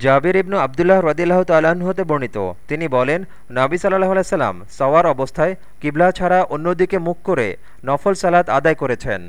জাবির ইবনু আবদুল্লাহ রদিল্লাহ তাল্লাহ্ন হতে বর্ণিত। তিনি বলেন, নাবি সাল্লাহ আলাইসাল্লাম সওয়ার অবস্থায় কিবলা ছাড়া অন্যদিকে মুখ করে নফল সালাত আদায় করেছেন।